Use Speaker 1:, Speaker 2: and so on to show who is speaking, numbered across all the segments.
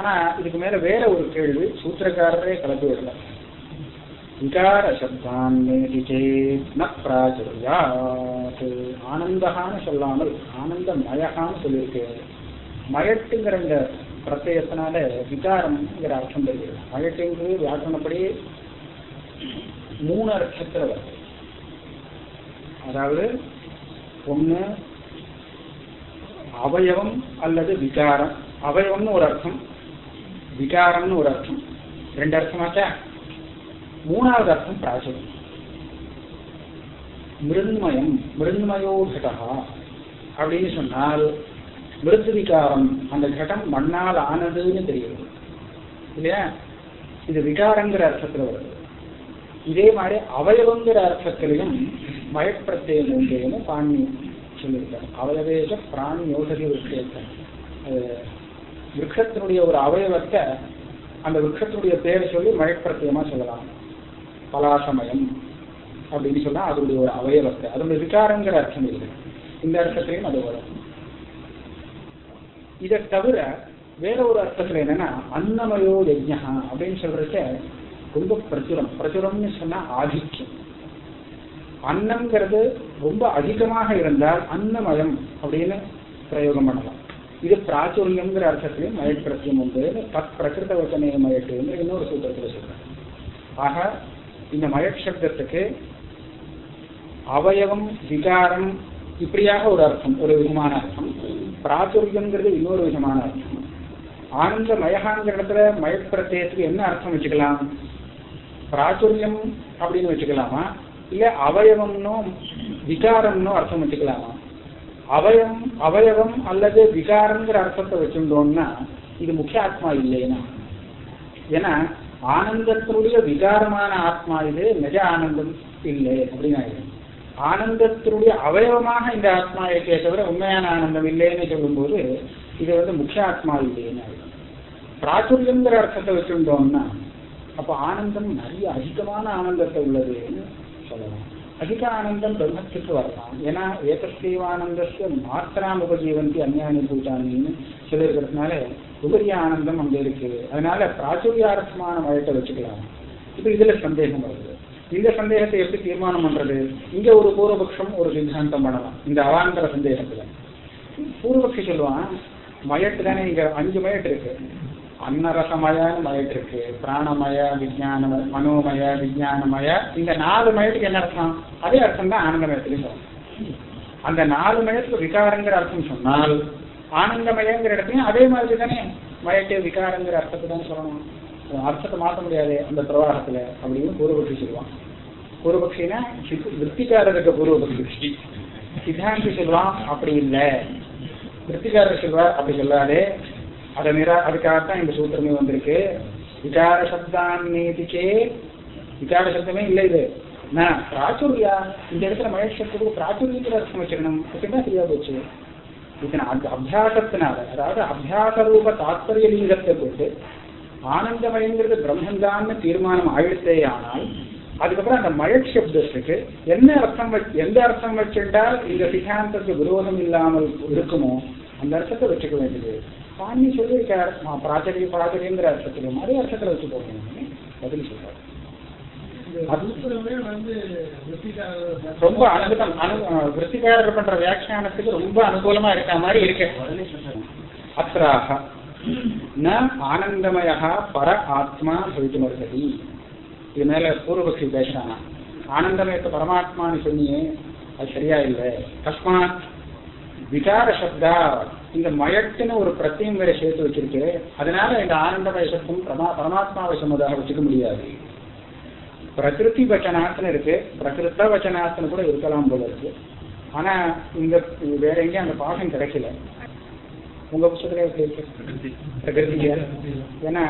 Speaker 1: ஆனா இதுக்கு மேல வேற ஒரு கேள்வி சூத்திரக்காரரே கலந்து வரல. விகார சப்தான்மேதி சேத் ந பிராச்சுரியாத். ஆனந்தகான்னு சொல்லாமல் ஆனந்த மயகான்னு சொல்லியிருக்கு. மயட்டுங்கிற இந்த பிரத்யத்தினால விகாரம்ங்கிற அர்த்தம் தெரியுது மயட்டுங்கிறது வியாக்கரணப்படி மூணு அர்த்தத்துல வருது. அதாவது ஒண்ணு அவயவம் அல்லது விகாரம். அவயவம்னு ஒரு அர்த்தம். விகாரம்னு ஒரு அர்த்தம். ரெண்டு அர்த்தமாச்சா மூணாவது அர்த்தம் பிராச்சுரியம் மிருண்மயம் மிருண்மயோ கடா அப்படின்னு சொன்னால் மிருத்து விகாரம் அந்த கடம் மண்ணால் ஆனதுன்னு தெரியுது. இல்லையா? இது விகாரங்கிற அர்த்தத்தில் வருது. இதே மாதிரி அவயவங்கிற அர்த்தத்திலையும் மயப்பிரத்தியம் ஒன்றையும் பாணி சொல்லியிருக்காரு. அவயவேக பிராணி யோசதி விருட்சேத்தம் விரக்ஷத்தினுடைய ஒரு அவயவத்தை அந்த விரக்ஷத்தினுடைய பேரை சொல்லி மயப்பிரத்தியமா சொல்லலாம். பலாசமயம் அப்படின்னு சொன்னா அதனுடைய ஒரு அவயவத்தை அதனுடைய விகாரங்கிற அர்த்தம் இல்லை இந்த அர்த்தத்திலையும் அது வரும். இதை தவிர வேற ஒரு அர்த்தத்துல என்னன்னா அன்னமயோ யஜ்யா அப்படின்னு சொல்றத ரொம்ப பிரச்சுரம் பிரச்சுரம்னு சொன்னா ஆதிக்கம். அன்னம்ங்கிறது ரொம்ப அதிகமாக இருந்தால் அன்னமயம் அப்படின்னு பிரயோகம் பண்ணலாம். இது பிராச்சுரியங்கிற அர்த்தத்திலையும் மயப்பிரத்தியம் உண்டு. தத் பிரகிருத வச்சனைய மயட்டுன்னு இன்னொரு சூத்திரத்துல சொல்றாங்க. ஆக இந்த மயட் சப்தத்துக்கு அவயவம் விகாரம் இப்படியாக ஒரு அர்த்தம் ஒரு விதமான அர்த்தம். பிராச்சுரியங்கிறது இன்னொரு விதமான அர்த்தம். ஆனந்த மயகாங்கிற இடத்துல மயப்பிரத்தியத்துக்கு என்ன அர்த்தம் வச்சுக்கலாம்? பிராச்சுரியம் அப்படின்னு வச்சுக்கலாமா? இல்ல அவயவம்னோ விகாரம்னோ அர்த்தம் வச்சுக்கலாமா? அவயம் அவயவம் அல்லது விகாரங்கிற அர்த்தத்தை வச்சிருந்தோம்னா இது முக்கிய ஆத்மா இல்லைன்னா. ஏன்னா ஆனந்தத்தினுடைய விகாரமான ஆத்மா இது நிஜ ஆனந்தம் இல்லை அப்படின்னு ஆனந்தத்தினுடைய அவயவமாக இந்த ஆத்மா இருக்கே தவிர உண்மையான ஆனந்தம் இல்லைன்னு சொல்லும்போது இது வந்து முக்கிய ஆத்மா இல்லைன்னு பிராச்சுரியங்கிற அர்த்தத்தை வச்சிருந்தோம்னா அப்ப ஆனந்தம் நிறைய அதிகமான ஆனந்தத்தை உள்ளதுன்னு சொல்லலாம். அதிக ஆனந்தம் பிரம்மத்துக்கு வரலாம் ஏன்னா ஏகஸ்தீவானந்தस्य மாத்திராம் உபஜீவந்தி அந்யானி பூட்டானின்னு சொல்லியிருக்கிறதுனால உபரிய ஆனந்தம் அங்கே இருக்குது அதனால பிராச்சுரியாரசமான மழத்தை வச்சுக்கலாம். இப்போ இதுல சந்தேகம் வருது. இந்த சந்தேகத்தை எப்படி தீர்மானம் பண்றது? இங்க ஒரு பூர்வபக்ஷம் ஒரு சித்தாந்தம் பண்ணலாம். இந்த அவாந்தர சந்தேகத்துல. பூர்வபக்ஷி சொல்லுவான் மயட்டு தானே இங்க அஞ்சு மயட்டு இருக்கு. அன்னரசமயன்னு மயிட்டு இருக்கு பிராணமய விஜயானம மனோமய விஜயானமய இந்த நாலு மயத்துக்கு என்ன அர்த்தம்? அதே அர்த்தம் தான் ஆனந்தமயத்திலையும் சொல்லணும் அந்த நாலு மயத்துக்கு விகாரங்கிற அர்த்தம் சொன்னால் ஆனந்தமயங்கிற இடத்துலையும் அதே மாதிரி தானே மயட்டு விகாரங்கிற அர்த்தத்தை தான் சொல்லணும் அர்த்தத்தை மாற்ற முடியாது அந்த பிரவாகத்துல அப்படின்னு பூர்வபக்ஷி சொல்லுவான். பூர்வபக்ஷினா விற்பிக்காரருக்கு பூர்வபக்ஷி சித்தாந்தி சொல்லுவான் அப்படி இல்லை. விற்பிக்காரர் சொல்வார் அப்படி சொல்லாதே. அதை நிரா அதுக்காகத்தான் இந்த சூத்திரமே வந்திருக்கு. விகார சப்தான் நீதிக்கே விகார சப்தமே இல்லை இது. நான் பிராச்சுரியா இந்த இடத்துல மகேஷத்துக்கு பிராச்சுரியத்துல அர்த்தம் வச்சிருக்கணும். அப்படின்னா சரியா போச்சு. இதனை அபியாசத்தினால அதாவது அபியாச ரூப தாத்பரிய லிங்கத்தை போட்டு ஆனந்தமயங்கிறது பிரம்மந்தான்னு தீர்மானம் ஆயிடுத்தே ஆனால் அதுக்கப்புறம் அந்த மயட் சப்தத்துக்கு என்ன அர்த்தம் எந்த அர்த்தம் வச்சுட்டால் இந்த சித்தாந்தத்துக்கு விரோதம் இல்லாமல் இருக்குமோ அந்த அர்த்தத்தை வச்சுக்க வேண்டியது. சாமி சொல்லியிருக்கார் பிராச்சரிய பிராச்சரியங்கிற அர்த்தத்திலும் அதே அர்த்தத்துல வச்சு போகணும் பதில் சொல்றாரு. ரொம்ப அனுகூலம் அனு விற்பிகாரர் பண்ற வியாக்கியானத்துக்கு ரொம்ப அனுகூலமா இருக்க மாதிரி இருக்கு. அத்ராக ந ஆனந்தமய பர ஆத்மா பவித்துமர்கதி இது மேல பூர்வபக்ஷி பேசுறானா ஆனந்தமயத்தை பரமாத்மான்னு சொன்னியே அது சரியா இல்லை. தஸ்மாத் விகார சப்தா இந்த மயட்டுன்னு ஒரு பிரத்தியம் வேற சேர்த்து வச்சிருக்கு. அதனால இந்த ஆனந்தமய சப்தம் பிரமா பரமாத்மாவை சொன்னதாக வச்சுக்க முடியாது. பிரகிருதி வச்சனாத்துன்னு இருக்கு. பிரகிருத்த வச்சனாத்துன்னு கூட இருக்கலாம் போல இருக்கு. ஆனா இந்த வேற எங்கேயும் அந்த பாகம் கிடைக்கல. உங்க புத்தகத்துல எப்படி இருக்கு? பிரகிருதியா? ஏன்னா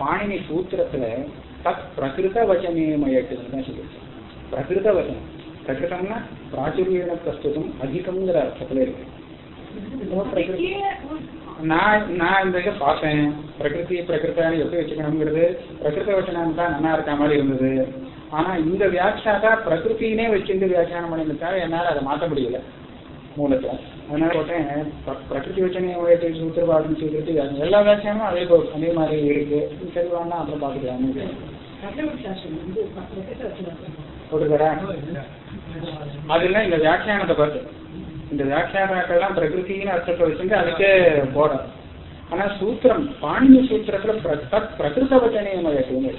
Speaker 1: பாணினி சூத்திரத்துல தத் பிரகிருத வச்சனே மயட்டுன்னு தான் சொல்லியிருக்கு. பிரகிருத வச்சனம். பிரகிருதம்னா பிராச்சுரியன பிரஸ்துதம் அதிகம்ங்கிற அர்த்தத்துல இருக்கு நான் நான் இந்த இதை பார்த்தேன் பிரகிருதி பிரகிருத்தான்னு எப்படி வச்சுக்கணுங்கிறது பிரகிருத வச்சனம் தான் நல்லா இருக்க மாதிரி இருந்தது ஆனா இந்த வியாக்கியாதா பிரகிருத்தினே வச்சிருந்து வியாக்கியானம் பண்ணிருக்காரு என்னால அதை மாற்ற முடியல மூலத்துல அதனால போட்டேன் பிர- பிரகிருதி வச்சனே உயர்த்தி சூத்திரபாதம் சூத்திரத்து எல்லா வியாக்கியானமும் அதே போ- அதே மாதிரி இருக்கு சரி வேணா அப்புறம் பார்த்துக்கலாம் போட்டுக்கிறேன் அதுல இந்த வியாக்கியானத்தை பார்த்து இந்த வியாக்கியானாக்கள்லாம் பிரகிருத்தின்னு அர்த்தத்தை வச்சுட்டு அதுக்கே போடும் ஆனா சூத்திரம் பாணினி சூத்திரத்துல பிரகிருத வச்சனையும் வயசுன்னு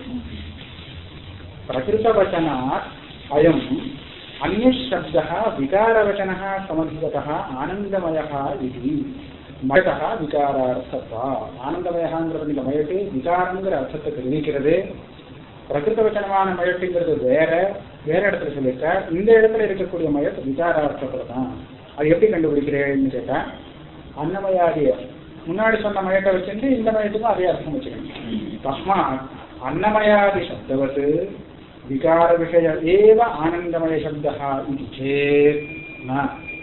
Speaker 1: பிரகிருத வச்சனாத் அயம் அந்நப்த விகாரவச்சன சமதிகத ஆனந்தமய இது. மயதா விகாரார்த்தத்தா ஆனந்தமயங்கிறது நீங்க மயட்டு விகாரங்கிற அர்த்தத்தை தெரிவிக்கிறது. பிரகிருத வச்சனமான மயட்டுங்கிறது வேற. வேற இடத்துல சொல்லியிருக்கார் இந்த இடத்துல இருக்கக்கூடிய மயத் விசாரார்த்தத்தில் தான் அது எப்படி கண்டுபிடிக்கிறேன்னு கேட்டா அன்னமயாதிய. முன்னாடி சொன்ன மயத்தை வச்சுட்டு இந்த மயத்துக்கும் அதே அர்த்தம் வச்சுக்கணும். தஸ்மா அன்னமயாதி சப்தவத்து விகார விஷய ஏவ ஆனந்தமய சப்தா இது சேத்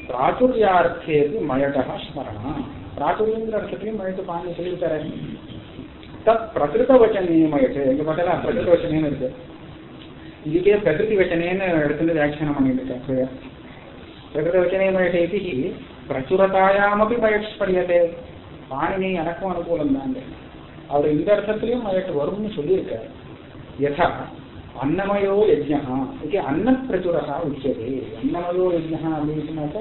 Speaker 1: பிராச்சுரியார்த்தேது மயடா ஸ்மரணா. பிராச்சுரியங்கிற அர்த்தத்தையும் மயத்தை பாண்டி சொல்லியிருக்காரு. தத் பிரகிருத வச்சனீய மயத்து எங்க பார்த்தா பிரகிருத வச்சனையும் இருக்கு. இதுக்கே பிரகிருதி வச்சனேன்னு எடுத்துட்டு வியாக்கியானம் பண்ணிட்டு இருக்கேன் பிரகிருதவச்சனே மயட்டு இது பிரச்சுரதாயாமப்பி பாணினி எனக்கும் அனுகூலம் தாங்க அவர் இந்த அர்த்தத்திலையும் மயட்டு வரும்னு சொல்லியிருக்காரு யதா அன்னமயோ யஜ்யா இது அன்னப்பிரச்சுரகா உச்சது அன்னமயோ யஜ்யா அப்படின்னு சொன்னாக்க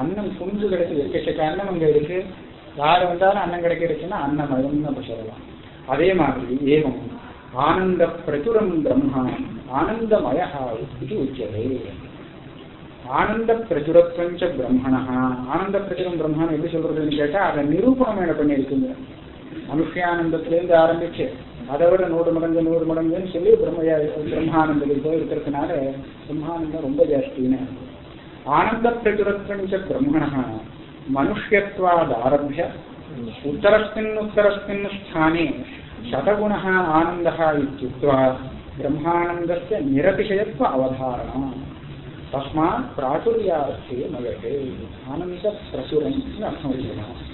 Speaker 1: அன்னம் குஞ்சு கிடைக்குது எக்கச்சக்க அன்னம் அங்கே இருக்கு யார் வந்தாலும் அன்னம் கிடைக்கிறதுன்னா அன்னமயம்னு நம்ம சொல்லலாம் அதே மாதிரி ஏவம் ஆனந்த பிரச்சுரம் பிரம்மா ஆனந்தமயா இது உச்சது ஆனந்த பிரச்சுரத்வஞ்ச பிரம்மணா ஆனந்த பிரச்சுரம் பிரம்மான்னு எப்படி சொல்றதுன்னு கேட்டா அதை நிரூபணம் என்ன பண்ணியிருக்குங்க மனுஷியானந்தத்திலேருந்து ஆரம்பிச்சு அதை விட நூறு மடங்கு நூறு மடங்குன்னு சொல்லி பிரம்ம பிரம்மானந்தத்தில் போய் இருக்கிறதுனால பிரம்மானந்தம் ரொம்ப ஜாஸ்தின்னு ஆனந்த பிரச்சுரத்வஞ்ச பிரம்மணா மனுஷ்யத்வாத் ஆரம்பிய உத்தரஸ்மின் உத்தரஸ்மின் ஸ்தானே शतगुणः आनन्दः इत्युक्त्वा ब्रह्मानन्दस्य निरतिशयत्व अवधारणा। तस्मात् प्राचुर्यार्थे मयते। आनन्दप्रचुरम् अर्थमस्ति